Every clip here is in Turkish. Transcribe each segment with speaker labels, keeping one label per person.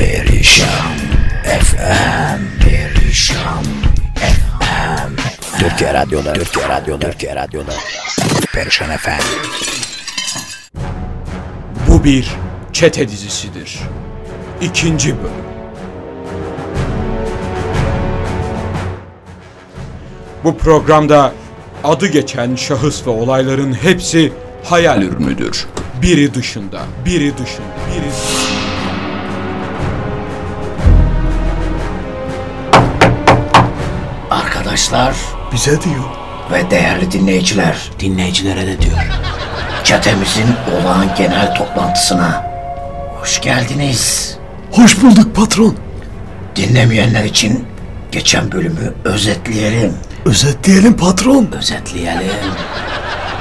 Speaker 1: Perişan FM Perişan FM Türkiye Radyo'da Türkiye Radyo'da Türkiye Radyo'da Perişan FM
Speaker 2: Bu bir çete dizisidir. İkinci bölüm. Bu programda adı geçen şahıs ve olayların hepsi hayal ürünüdür. Biri dışında, biri dışında, biri dışında.
Speaker 1: Arkadaşlar
Speaker 3: Bize diyor.
Speaker 1: ve değerli dinleyiciler
Speaker 4: Dinleyicilere de diyor.
Speaker 1: Çetemizin olağan genel toplantısına hoş geldiniz.
Speaker 3: Hoş bulduk patron.
Speaker 1: Dinlemeyenler için geçen bölümü özetleyelim.
Speaker 3: Özetleyelim patron.
Speaker 1: Özetleyelim.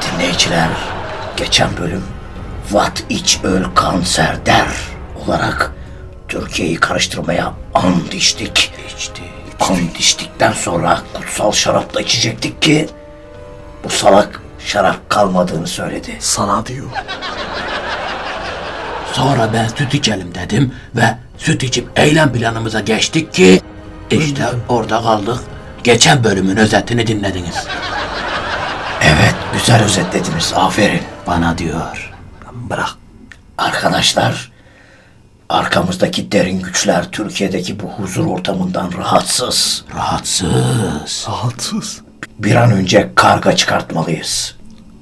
Speaker 1: Dinleyiciler, geçen bölüm Vat iç öl kanser der olarak Türkiye'yi karıştırmaya and içtik. İçtik. And içtikten sonra kutsal şarapla içecektik ki bu salak şarap kalmadığını söyledi.
Speaker 3: Sana diyor.
Speaker 4: Sonra ben süt içelim dedim ve süt içip eylem planımıza geçtik ki işte orada kaldık. Geçen bölümün özetini dinlediniz.
Speaker 1: Evet, güzel özetlediniz. Aferin.
Speaker 4: Bana diyor.
Speaker 3: Bırak.
Speaker 1: Arkadaşlar, arkamızdaki derin güçler Türkiye'deki bu huzur ortamından rahatsız.
Speaker 4: Rahatsız.
Speaker 3: Rahatsız.
Speaker 1: Bir an önce karga çıkartmalıyız.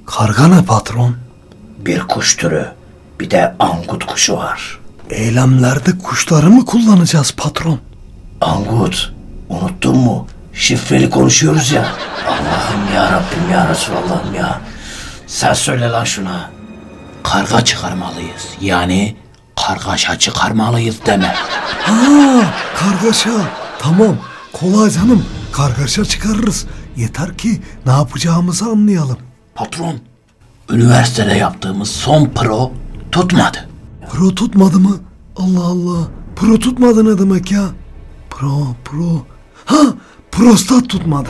Speaker 3: Karga ne patron?
Speaker 1: Bir kuş türü, bir de angut kuşu var.
Speaker 3: Eylemlerde kuşları mı kullanacağız patron?
Speaker 1: Angut, unuttun mu? Şifreli konuşuyoruz ya. Allah'ım ya Rabbim ya Resulallah'ım ya. Sen söyle lan şuna.
Speaker 4: Karga çıkarmalıyız. Yani kargaşa çıkarmalıyız deme.
Speaker 3: Ha, kargaşa. Tamam. Kolay canım. Kargaşa çıkarırız. Yeter ki ne yapacağımızı anlayalım.
Speaker 4: Patron, üniversitede yaptığımız son pro tutmadı.
Speaker 3: Pro tutmadı mı? Allah Allah. Pro tutmadı ne demek ya? Pro, pro. Ha, prostat tutmadı.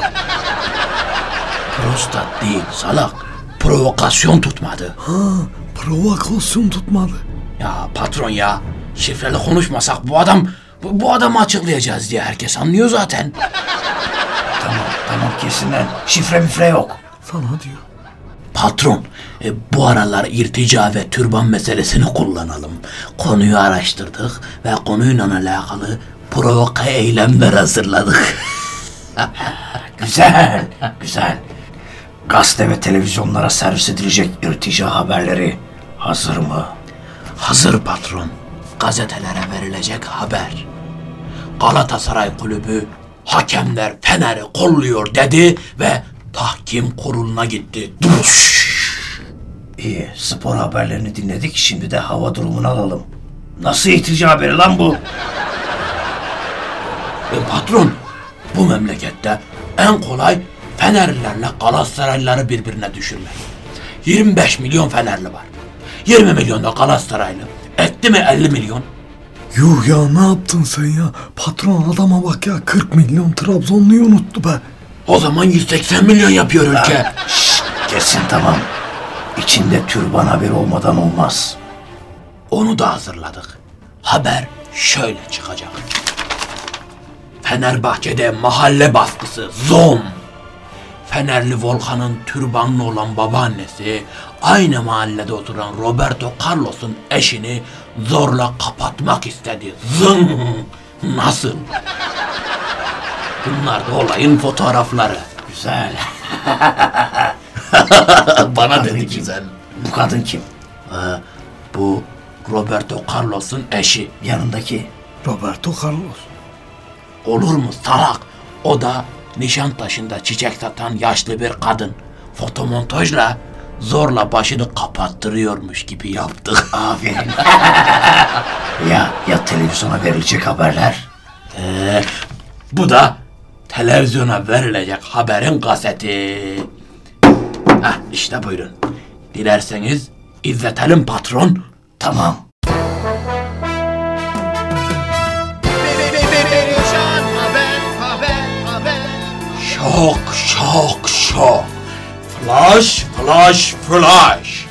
Speaker 4: Prostat değil salak. Provokasyon tutmadı.
Speaker 3: Ha, provokasyon tutmadı.
Speaker 4: Ya patron ya şifreli konuşmasak bu adam bu, bu adamı açıklayacağız diye herkes anlıyor zaten.
Speaker 1: Tamam, tamam kesinler. Şifre mifre yok.
Speaker 3: Sana diyor.
Speaker 4: Patron e, bu aralar irtica ve türban meselesini kullanalım. Konuyu araştırdık ve konuyla alakalı provoka eylemler hazırladık.
Speaker 1: Güzel, güzel. Gazete ve televizyonlara servis edilecek irtica haberleri hazır mı?
Speaker 4: Hazır patron. Gazetelere verilecek haber. Galatasaray kulübü hakemler Fener'i kolluyor dedi ve tahkim kuruluna gitti. Duş.
Speaker 1: İyi, spor haberlerini dinledik. Şimdi de hava durumunu alalım. Nasıl irtica haberi lan bu?
Speaker 4: E, patron, bu memlekette en kolay Fenerlilerle Galatasaraylıları birbirine düşürmek. 25 milyon Fenerli var. 20 milyon da Galatasaraylı. Etti mi 50 milyon?
Speaker 3: Yuh ya ne yaptın sen ya? Patron adama bak ya 40 milyon Trabzonluyu unuttu be.
Speaker 4: O zaman 180 milyon yapıyor ülke.
Speaker 1: Şşt, kesin tamam. İçinde türban haberi olmadan olmaz.
Speaker 4: Onu da hazırladık. Haber şöyle çıkacak. Fenerbahçe'de mahalle baskısı zom. Fenerli Volkan'ın türbanlı olan babaannesi aynı mahallede oturan Roberto Carlos'un eşini zorla kapatmak istedi. Zım. Nasıl? Bunlar da olayın fotoğrafları.
Speaker 1: Güzel.
Speaker 4: Bana dedi
Speaker 1: kim?
Speaker 4: güzel.
Speaker 1: Bu kadın kim?
Speaker 4: Bu Roberto Carlos'un eşi.
Speaker 1: Yanındaki.
Speaker 3: Roberto Carlos.
Speaker 4: Olur mu salak? O da Nişantaşı'nda çiçek satan yaşlı bir kadın. Fotomontajla zorla başını kapattırıyormuş gibi yaptık.
Speaker 1: Aferin. ya, ya televizyona verilecek haberler?
Speaker 4: Ee, bu da televizyona verilecek haberin kaseti. Heh, işte buyurun. Dilerseniz izletelim patron.
Speaker 1: Tamam.
Speaker 4: Şok, şok, şok. Flash, flash, flash.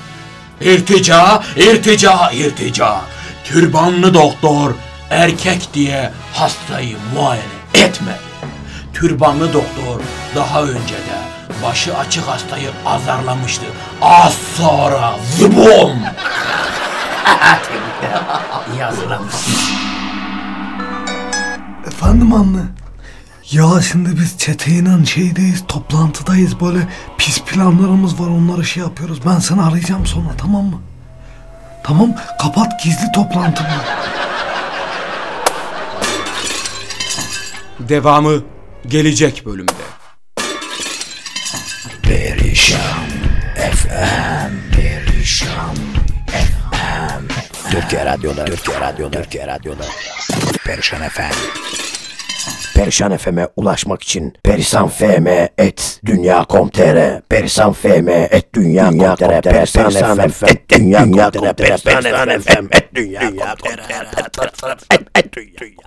Speaker 4: İrtica, irtica, irtica. Türbanlı doktor erkek diye hastayı muayene etmedi. Türbanlı doktor daha önce de başı açık hastayı azarlamıştı. Az sonra zıbom!
Speaker 1: İyi hazırlanmışsın.
Speaker 3: Efendim anne. Ya şimdi biz çeteyle şeydeyiz, toplantıdayız. Böyle pis planlarımız var, onları şey yapıyoruz. Ben seni arayacağım sonra, tamam mı? Tamam, kapat gizli toplantımı.
Speaker 2: Devamı gelecek bölümde.
Speaker 1: Perişan FM Perişan FM Türkiye Radyo'da Türkiye Radyo'da Türkiye Radyo'da Perişan FM Perişan FM'e ulaşmak için Perisan FM et dünya.com.tr Perisan FM et dünya.com.tr Perisan FM et dünya.com.tr Perisan FM et dünya.com.tr et dünya